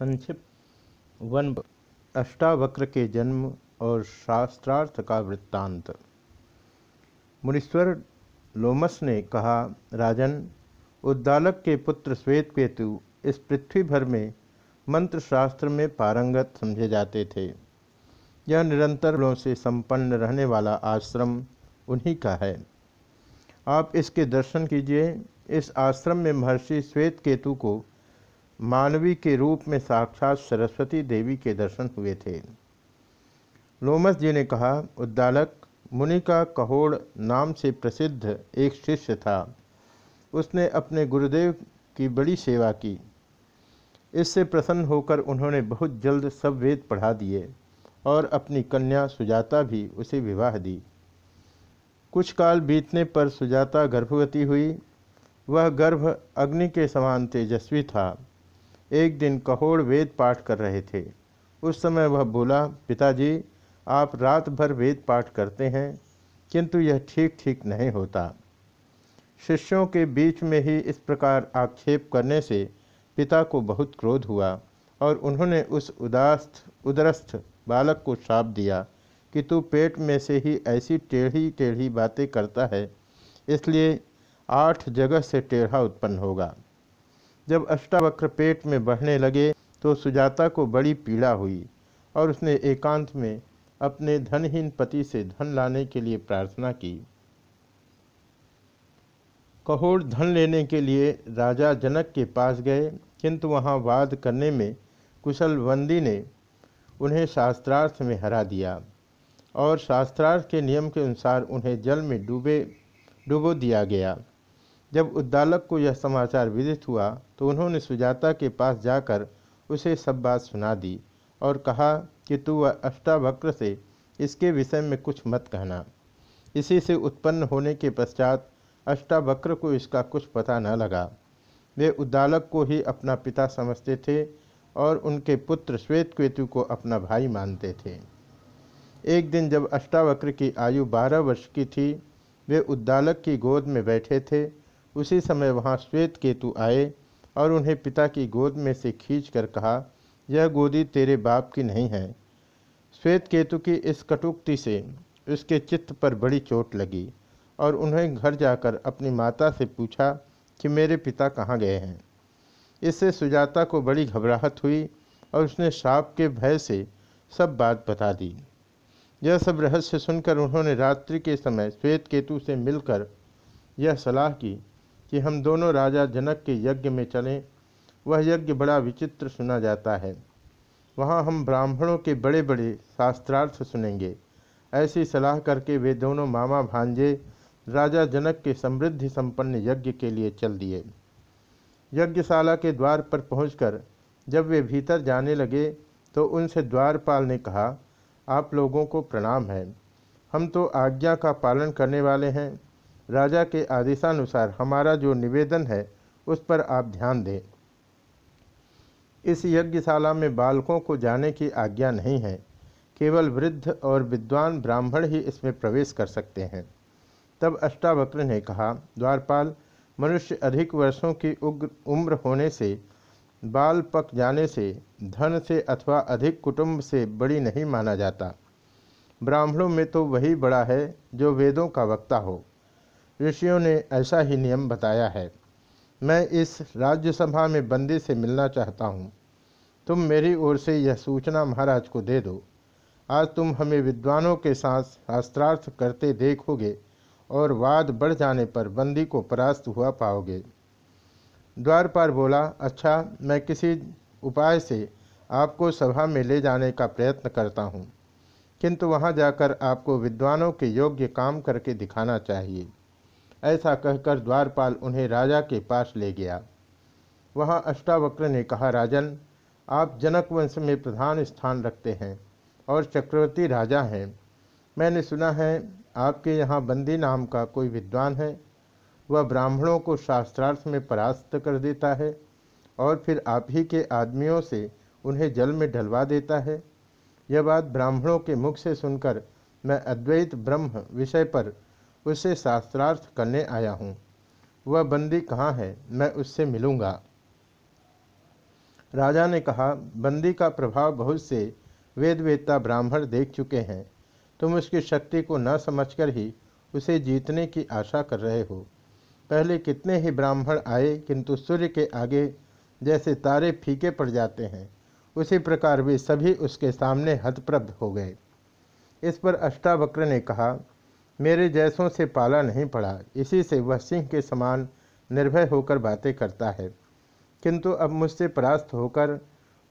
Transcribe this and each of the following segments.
संक्षिप्त। वन अष्टावक्र के जन्म और शास्त्रार्थ का वृत्तांत। मुनीश्वर लोमस ने कहा, राजन, उद्दालक के पुत्र श्वेत केतु इस पृथ्वी भर में मंत्र शास्त्र में पारंगत समझे जाते थे। यह निरंतर लोगों से संपन्न रहने वाला आश्रम उन्हीं का है। आप इसके दर्शन कीजिए। इस आश्रम में महर्षि श्वेत केतु को मानवी के रूप में साक्षात सरस्वती देवी के दर्शन हुए थे। लोमस जी ने कहा, उद्दालक, मुनि का कहोड़ नाम से प्रसिद्ध एक शिष्य था। उसने अपने गुरुदेव की बड़ी सेवा की। इससे प्रसन्न होकर उन्होंने बहुत जल्द सब वेद पढ़ा दिए और अपनी कन्या सुजाता भी उसे विवाह दी। कुछ काल बीतने पर सुजाता गर्भवती हुई। वह गर्भ अग्नि के समान तेजस्वी था। एक दिन कहोड़ वेद पाठ कर रहे थे। उस समय वह बोला, पिताजी, आप रात भर वेद पाठ करते हैं, किंतु यह ठीक ठीक नहीं होता। शिष्यों के बीच में ही इस प्रकार आक्षेप करने से पिता को बहुत क्रोध हुआ और उन्होंने उस उदास्त, उदरस्थ बालक को श्राप दिया कि तू पेट में से ही ऐसी टेढ़ी टेढ़ी बातें करता है, इसलिए आठ जगह से टेढ़ा उत्पन्न होगा। जब अष्टावक्र पेट में बढ़ने लगे तो सुजाता को बड़ी पीड़ा हुई और उसने एकांत में अपने धनहीन पति से धन लाने के लिए प्रार्थना की। कहोड़ धन लेने के लिए राजा जनक के पास गए, किंतु वहाँ वाद करने में कुशल वंदी ने उन्हें शास्त्रार्थ में हरा दिया और शास्त्रार्थ के नियम के अनुसार उन्हें जल में डूबे, डुबो दिया गया। जब उद्दालक को यह समाचार विदित हुआ तो उन्होंने सुजाता के पास जाकर उसे सब बात सुना दी और कहा कि तू वह अष्टावक्र से इसके विषय में कुछ मत कहना। इसी से उत्पन्न होने के पश्चात अष्टावक्र को इसका कुछ पता न लगा। वे उद्दालक को ही अपना पिता समझते थे और उनके पुत्र श्वेत केतु को अपना भाई मानते थे। एक दिन जब अष्टावक्र की आयु बारह वर्ष की थी, वे उद्दालक की गोद में बैठे थे उसी समय वहाँ श्वेत केतु आए और उन्हें पिता की गोद में से खींच कर कहा, यह गोदी तेरे बाप की नहीं है। श्वेत केतु की इस कटुक्ति से उसके चित्त पर बड़ी चोट लगी और उन्हें घर जाकर अपनी माता से पूछा कि मेरे पिता कहाँ गए हैं। इससे सुजाता को बड़ी घबराहट हुई और उसने साप के भय से सब बात बता दी। यह सब रहस्य सुनकर उन्होंने रात्रि के समय श्वेत केतु से मिलकर यह सलाह की कि हम दोनों राजा जनक के यज्ञ में चलें, वह यज्ञ बड़ा विचित्र सुना जाता है। वहाँ हम ब्राह्मणों के बड़े बड़े शास्त्रार्थ सुनेंगे। ऐसी सलाह करके वे दोनों मामा भांजे राजा जनक के समृद्धि संपन्न यज्ञ के लिए चल दिए। यज्ञशाला के द्वार पर पहुंचकर जब वे भीतर जाने लगे तो उनसे द्वारपाल ने कहा, आप लोगों को प्रणाम है। हम तो आज्ञा का पालन करने वाले हैं। राजा के आदेशानुसार हमारा जो निवेदन है, उस पर आप ध्यान दें। इस यज्ञशाला में बालकों को जाने की आज्ञा नहीं है। केवल वृद्ध और विद्वान ब्राह्मण ही इसमें प्रवेश कर सकते हैं। तब अष्टावक्र ने कहा, द्वारपाल, मनुष्य अधिक वर्षों की उग्र, उम्र होने से, बाल पक जाने से, धन से अथवा अधिक कुटुंब से बड़ी नहीं माना जाता। ब्राह्मणों में तो वही बड़ा है जो वेदों का वक्ता हो। ऋषियों ने ऐसा ही नियम बताया है। मैं इस राज्यसभा में बंदी से मिलना चाहता हूँ। तुम मेरी ओर से यह सूचना महाराज को दे दो। आज तुम हमें विद्वानों के साथ शास्त्रार्थ करते देखोगे और वाद बढ़ जाने पर बंदी को परास्त हुआ पाओगे। द्वारपाल बोला अच्छा मैं किसी उपाय से आपको सभा में ले जाने का प्रयत्न करता हूँ। किंतु वहाँ जाकर आपको विद्वानों के योग्य काम करके दिखाना चाहिए। ऐसा कहकर द्वारपाल उन्हें राजा के पास ले गया। वहाँ अष्टावक्र ने कहा, राजन, आप जनक वंश में प्रधान स्थान रखते हैं और चक्रवर्ती राजा हैं। मैंने सुना है आपके यहाँ बंदी नाम का कोई विद्वान है। वह ब्राह्मणों को शास्त्रार्थ में परास्त कर देता है और फिर आप ही के आदमियों से उन्हें जल में ढलवा देता है। यह बात ब्राह्मणों के मुख से सुनकर मैं अद्वैत ब्रह्म विषय पर उससे शास्त्रार्थ करने आया हूँ। वह बंदी कहाँ है? मैं उससे मिलूँगा। राजा ने कहा, बंदी का प्रभाव बहुत से वेदवेत्ता ब्राह्मण देख चुके हैं। तुम उसकी शक्ति को न समझकर ही उसे जीतने की आशा कर रहे हो। पहले कितने ही ब्राह्मण आए, किंतु सूर्य के आगे जैसे तारे फीके पड़ जाते हैं, उसी प्रकार वे सभी उसके सामने हतप्रभ हो गए। इस पर अष्टावक्र ने कहा मेरे जैसों से पाला नहीं पड़ा। इसी से वह सिंह के समान निर्भय होकर बातें करता है। किंतु अब मुझसे परास्त होकर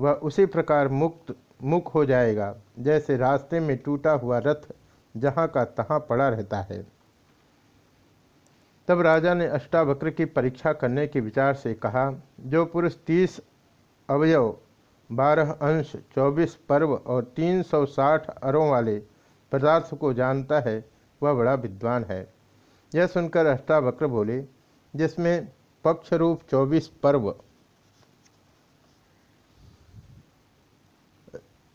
वह उसी प्रकार मुक्त, मुख हो जाएगा, जैसे रास्ते में टूटा हुआ रथ जहाँ का तहाँ पड़ा रहता है। तब राजा ने अष्टावक्र की परीक्षा करने के विचार से कहा, जो पुरुष तीस अवयव, बारह अंश, चौबीस पर्व और तीन सौ साठ अरों वाले पदार्थ को जानता है वह बड़ा विद्वान है। यह सुनकर अष्टावक्र बोले, जिसमें पक्ष रूप चौबीस पर्व,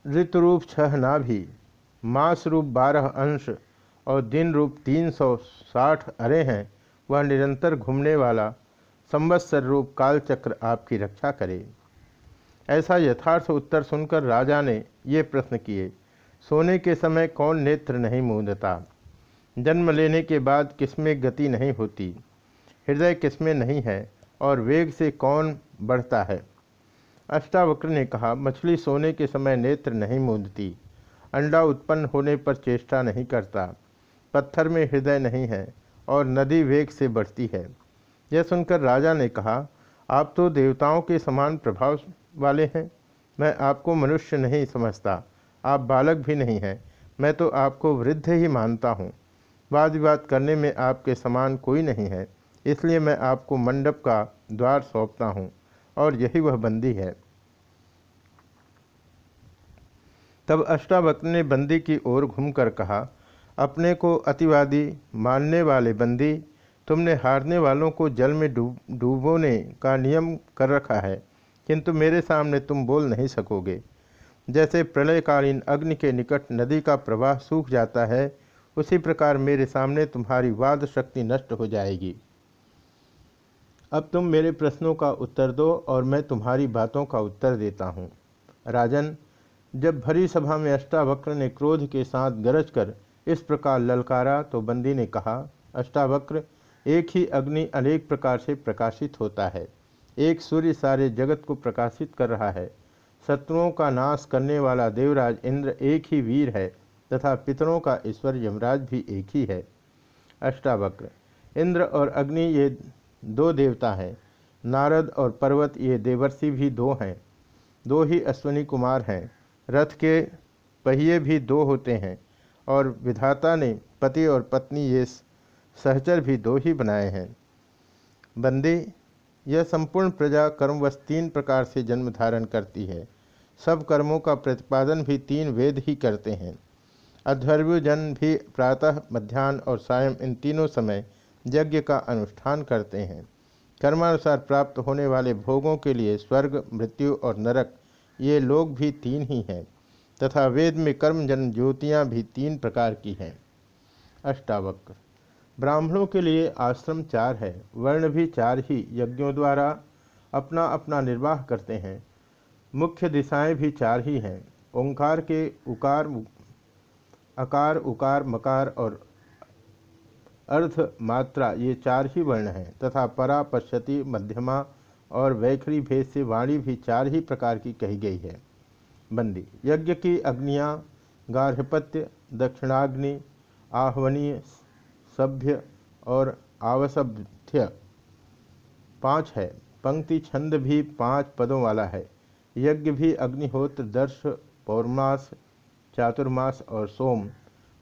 ऋतुरूप छह नाभि मास रूप बारह अंश और दिन रूप तीन सौ साठ अरे हैं, वह निरंतर घूमने वाला संवत्सर रूप कालचक्र आपकी रक्षा करे। ऐसा यथार्थ उत्तर सुनकर राजा ने ये प्रश्न किए, सोने के समय कौन नेत्र नहीं मूंदता? जन्म लेने के बाद किसमें गति नहीं होती? हृदय किसमें नहीं है? और वेग से कौन बढ़ता है? अष्टावक्र ने कहा, मछली सोने के समय नेत्र नहीं मूंदती। अंडा उत्पन्न होने पर चेष्टा नहीं करता। पत्थर में हृदय नहीं है और नदी वेग से बढ़ती है। यह सुनकर राजा ने कहा, आप तो देवताओं के समान प्रभाव वाले हैं। मैं आपको मनुष्य नहीं समझता। आप बालक भी नहीं हैं। मैं तो आपको वृद्ध ही मानता हूँ। वाद विवाद करने में आपके समान कोई नहीं है, इसलिए मैं आपको मंडप का द्वार सौंपता हूँ, और यही वह बंदी है। तब अष्टावक्र ने बंदी की ओर घूमकर कहा, अपने को अतिवादी मानने वाले बंदी, तुमने हारने वालों को जल में डूब, डूबोने का नियम कर रखा है, किंतु मेरे सामने तुम बोल नहीं सकोगे। जैसे प्रलयकालीन अग्नि के निकट नदी का प्रवाह सूख जाता है उसी प्रकार मेरे सामने तुम्हारी वाद शक्ति नष्ट हो जाएगी। अब तुम मेरे प्रश्नों का उत्तर दो और मैं तुम्हारी बातों का उत्तर देता हूँ। राजन, जब भरी सभा में अष्टावक्र ने क्रोध के साथ गरज कर इस प्रकार ललकारा तो बंदी ने कहा, अष्टावक्र, एक ही अग्नि अनेक प्रकार से प्रकाशित होता है। एक सूर्य सारे जगत को प्रकाशित कर रहा है। शत्रुओं का नाश करने वाला देवराज इंद्र एक ही वीर है। तथा पितरों का ईश्वर यमराज भी एक ही है। अष्टावक्र। इंद्र और अग्नि ये दो देवता हैं। नारद और पर्वत ये देवर्षि भी दो हैं। दो ही अश्वनी कुमार हैं। रथ के पहिए भी दो होते हैं और विधाता ने पति और पत्नी ये सहचर भी दो ही बनाए हैं। बंदी, यह संपूर्ण प्रजा कर्मवश तीन प्रकार से जन्म धारण करती है। सब कर्मों का प्रतिपादन भी तीन वेद ही करते हैं। अध्वर्युजन भी प्रातः मध्यान्ह और सायं इन तीनों समय यज्ञ का अनुष्ठान करते हैं। कर्मानुसार प्राप्त होने वाले भोगों के लिए स्वर्ग, मृत्यु और नरक ये लोग भी तीन ही हैं, तथा वेद में कर्म जन्म ज्योतियाँ भी तीन प्रकार की हैं। अष्टावक्र। ब्राह्मणों के लिए आश्रम चार है, वर्ण भी चार ही यज्ञों द्वारा अपना अपना निर्वाह करते हैं। मुख्य दिशाएँ भी चार ही हैं, ओंकार के उकार अकार उकार, मकार और अर्ध मात्रा, ये चार ही वर्ण हैं, तथा परा, पश्यति, मध्यमा और वैखरी भेद से वाणी भी चार ही प्रकार की कही गई है। बंदी। यज्ञ की अग्नियाँ, गार्हपत्य, दक्षिणाग्नि, आह्वनीय, सभ्य और आवसभ्य पाँच है। पंक्ति छंद भी पाँच पदों वाला है। यज्ञ भी अग्निहोत्र, दर्श, पौर्मास चातुर्मास और सोम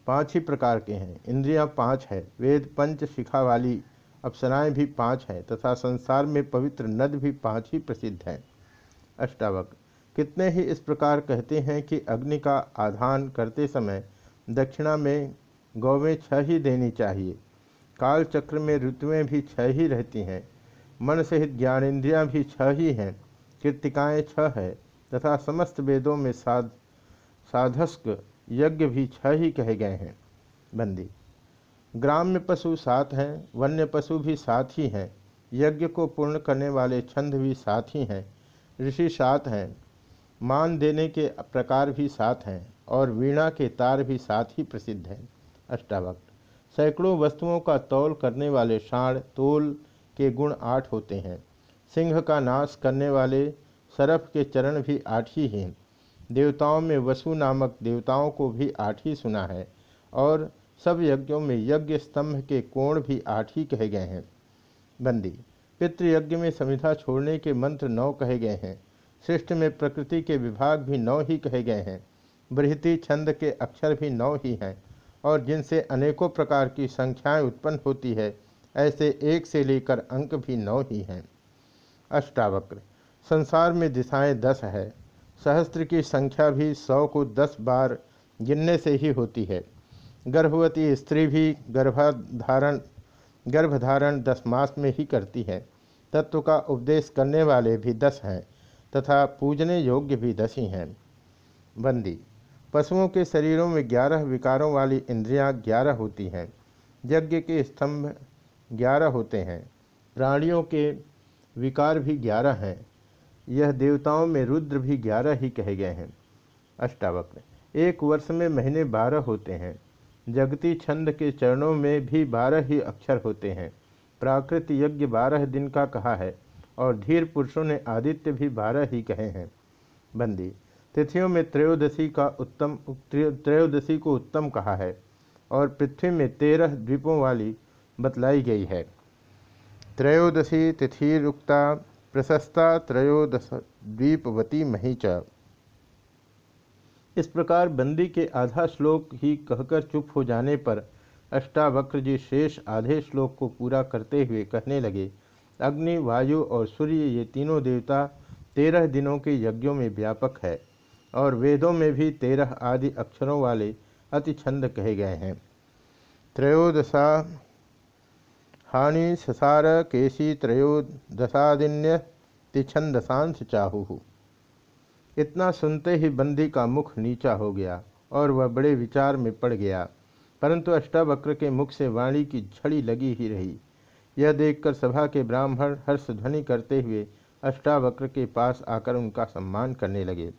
पाँच ही प्रकार के हैं। इंद्रियाँ पाँच है, वेद पंच शिखा वाली अप्सराएँ भी पाँच हैं तथा संसार में पवित्र नद भी पाँच ही प्रसिद्ध हैं। अष्टावक, कितने ही इस प्रकार कहते हैं कि अग्नि का आधान करते समय दक्षिणा में गौवें छह ही देनी चाहिए। काल चक्र में ऋतुएँ भी छह ही रहती हैं। मन सहित ज्ञानेन्द्रियाँ भी छह ही हैं। कृतिकाएँ छह है तथा समस्त वेदों में साध साधस्क यज्ञ भी छह ही कहे गए हैं। बंदी। ग्राम्य पशु सात हैं, वन्य पशु भी सात ही हैं, यज्ञ को पूर्ण करने वाले छंद भी सात ही हैं, ऋषि सात हैं, मान देने के प्रकार भी सात हैं, और वीणा के तार भी सात ही प्रसिद्ध हैं। अष्टावक्र। सैकड़ों वस्तुओं का तौल करने वाले षाण, तोल के गुण आठ होते हैं। सिंह का नाश करने वाले सरफ के चरण भी आठ ही हैं। देवताओं में वसु नामक देवताओं को भी आठ ही सुना है और सब यज्ञों में यज्ञ स्तंभ के कोण भी आठ ही कहे गए हैं। बंदी, पितृयज्ञ में संविधा छोड़ने के मंत्र नौ कहे गए हैं। सृष्टि में प्रकृति के विभाग भी नौ ही कहे गए हैं। बृहति छंद के अक्षर भी नौ ही हैं और जिनसे अनेकों प्रकार की संख्याएँ उत्पन्न होती है, ऐसे एक से लेकर अंक भी नौ ही हैं। अष्टावक्र, संसार में दिशाएँ दस है। सहस्त्र की संख्या भी सौ को दस बार गिनने से ही होती है। गर्भवती स्त्री भी गर्भाधारण, गर्भधारण दस मास में ही करती है। तत्व का उपदेश करने वाले भी दस हैं तथा पूजने योग्य भी दस ही हैं। बंदी। पशुओं के शरीरों में ग्यारह विकारों वाली इंद्रियाँ ग्यारह होती हैं। यज्ञ के स्तंभ ग्यारह होते हैं। प्राणियों के विकार भी ग्यारह हैं। यह देवताओं में रुद्र भी ग्यारह ही कहे गए हैं। अष्टावक्र, एक वर्ष में महीने बारह होते हैं। जगती छंद के चरणों में भी बारह ही अक्षर होते हैं। प्राकृत यज्ञ बारह दिन का कहा है, और धीर पुरुषों ने आदित्य भी बारह ही कहे हैं। बंदी, तिथियों में त्रयोदशी का उत्तम त्रयोदशी को उत्तम कहा है, और पृथ्वी में तेरह द्वीपों वाली बतलाई गई है। त्रयोदशी तिथिरुक्ता प्रशस्ता त्रयोदश द्वीपवती महीच। इस प्रकार बंदी के आधा श्लोक ही कहकर चुप हो जाने पर अष्टावक्र जी शेष आधे श्लोक को पूरा करते हुए कहने लगे, अग्नि, वायु और सूर्य ये तीनों देवता तेरह दिनों के यज्ञों में व्यापक है और वेदों में भी तेरह आदि अक्षरों वाले अति छंद कहे गए हैं। त्रयोदशा हानि ससार केशी त्रयोदशादिन्य तिछंदसांश चाहु। इतना सुनते ही बंदी का मुख नीचा हो गया और वह बड़े विचार में पड़ गया, परंतु अष्टावक्र के मुख से वाणी की झड़ी लगी ही रही। यह देखकर सभा के ब्राह्मण हर्ष ध्वनि करते हुए अष्टावक्र के पास आकर उनका सम्मान करने लगे।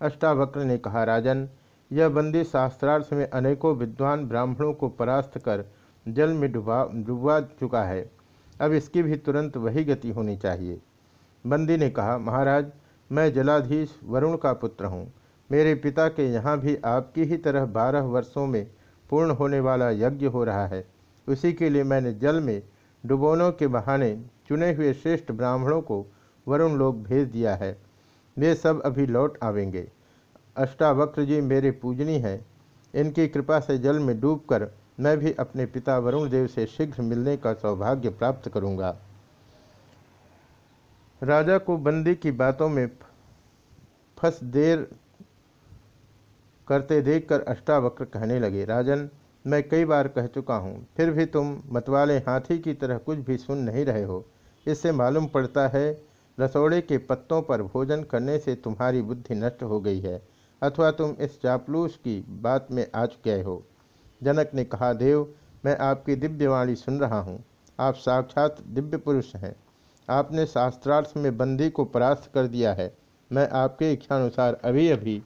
अष्टावक्र ने कहा, राजन, यह बंदी शास्त्रार्थ में अनेकों विद्वान ब्राह्मणों को परास्त कर जल में डुबा डुबवा चुका है। अब इसकी भी तुरंत वही गति होनी चाहिए। बंदी ने कहा, महाराज, मैं जलाधीश वरुण का पुत्र हूँ। मेरे पिता के यहाँ भी आपकी ही तरह बारह वर्षों में पूर्ण होने वाला यज्ञ हो रहा है। उसी के लिए मैंने जल में डुबोनों के बहाने चुने हुए श्रेष्ठ ब्राह्मणों को वरुण लोग भेज दिया है। वे सब अभी लौट आवेंगे। अष्टावक्र जी मेरे पूजनी हैं। इनकी कृपा से जल में डूबकर मैं भी अपने पिता वरुण देव से शीघ्र मिलने का सौभाग्य प्राप्त करूँगा। राजा को बंदी की बातों में फंस देर करते देखकर अष्टावक्र कहने लगे, राजन, मैं कई बार कह चुका हूँ, फिर भी तुम मतवाले हाथी की तरह कुछ भी सुन नहीं रहे हो। इससे मालूम पड़ता है, रसोड़े के पत्तों पर भोजन करने से तुम्हारी बुद्धि नष्ट हो गई है, अथवा तुम इस चापलूस की बात में आ चुके हो। जनक ने कहा, देव, मैं आपकी दिव्यवाणी सुन रहा हूँ। आप साक्षात दिव्य पुरुष हैं। आपने शास्त्रार्थ में बंदी को परास्त कर दिया है। मैं आपके इच्छानुसार अभी अभी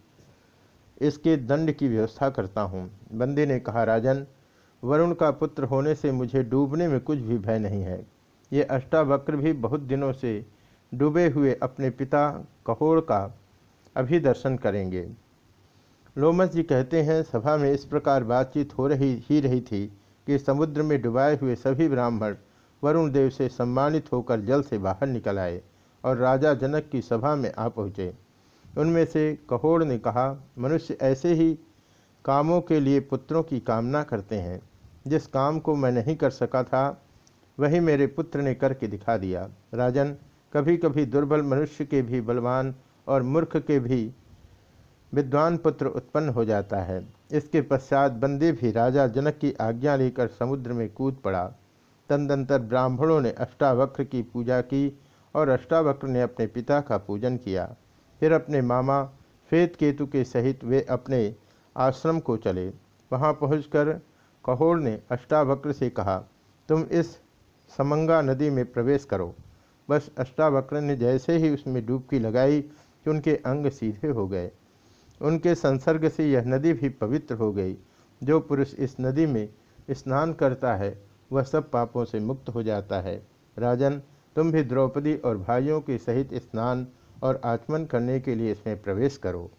इसके दंड की व्यवस्था करता हूँ। बंदी ने कहा, राजन, वरुण का पुत्र होने से मुझे डूबने में कुछ भी भय नहीं है। ये अष्टावक्र भी बहुत दिनों से डूबे हुए अपने पिता कहोड़ का अभी दर्शन करेंगे। लोमस जी कहते हैं, सभा में इस प्रकार बातचीत हो रही, ही रही थी कि समुद्र में डुबाए हुए सभी ब्राह्मण वरुण देव से सम्मानित होकर जल से बाहर निकल आए और राजा जनक की सभा में आ पहुँचे। उनमें से कहोड़ ने कहा, मनुष्य ऐसे ही कामों के लिए पुत्रों की कामना करते हैं। जिस काम को मैं नहीं कर सका था, वही मेरे पुत्र ने करके दिखा दिया। राजन कभी कभी दुर्बल मनुष्य के भी बलवान और मूर्ख के भी विद्वान पुत्र उत्पन्न हो जाता है। इसके पश्चात बंदी भी राजा जनक की आज्ञा लेकर समुद्र में कूद पड़ा। तदंतर ब्राह्मणों ने अष्टावक्र की पूजा की और अष्टावक्र ने अपने पिता का पूजन किया। फिर अपने मामा श्वेत केतु के सहित वे अपने आश्रम को चले। वहाँ पहुंचकर कहोड़ ने अष्टावक्र से कहा, तुम इस समंगा नदी में प्रवेश करो। बस अष्टावक्र ने जैसे ही उसमें डुबकी लगाई कि उनके अंग सीधे हो गए। उनके संसर्ग से यह नदी भी पवित्र हो गई। जो पुरुष इस नदी में स्नान करता है, वह सब पापों से मुक्त हो जाता है। राजन, तुम भी द्रौपदी और भाइयों के सहित स्नान और आचमन करने के लिए इसमें प्रवेश करो।